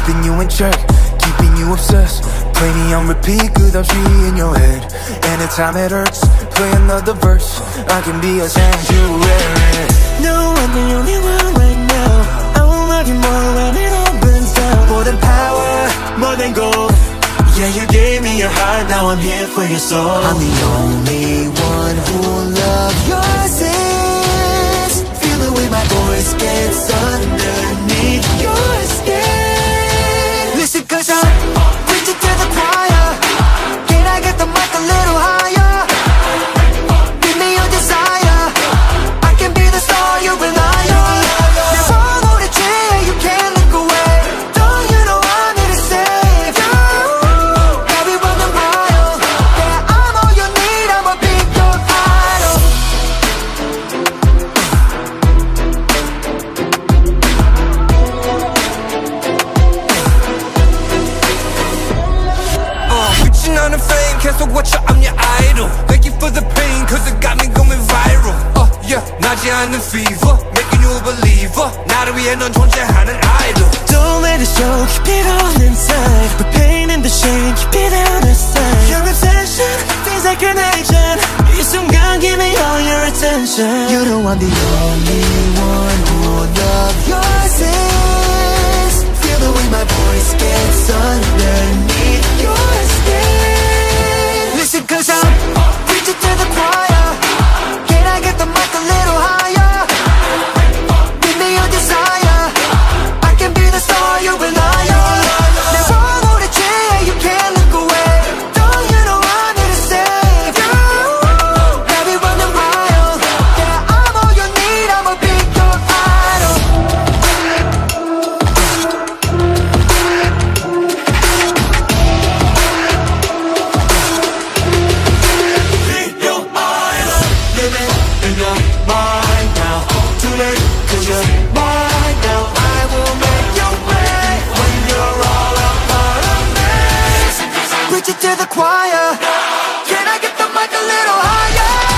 Keeping you in check, keeping you obsessed. Play me on repeat, good I'm she in your head. Anytime it hurts, play another verse. I can be a sanctuary. No, I'm the only one right now. I will love you more when it all burns down. More than power, more than gold. Yeah, you gave me your heart, now I'm here for your soul. I'm the only uh, Reaching on the fame, 계속 watch out, I'm your idol Thank you for the pain, cause it got me going viral uh, yeah, 나지 않는 fever, making you a believer 나를 위해 넌 존재하는 idol Don't let it show Keep it all inside The pain and the shame Keep it out of sight Your obsession Feels like an addiction 이 순간 Give me all your attention You know I'm the only preaching to the choir Can I get the mic a little higher?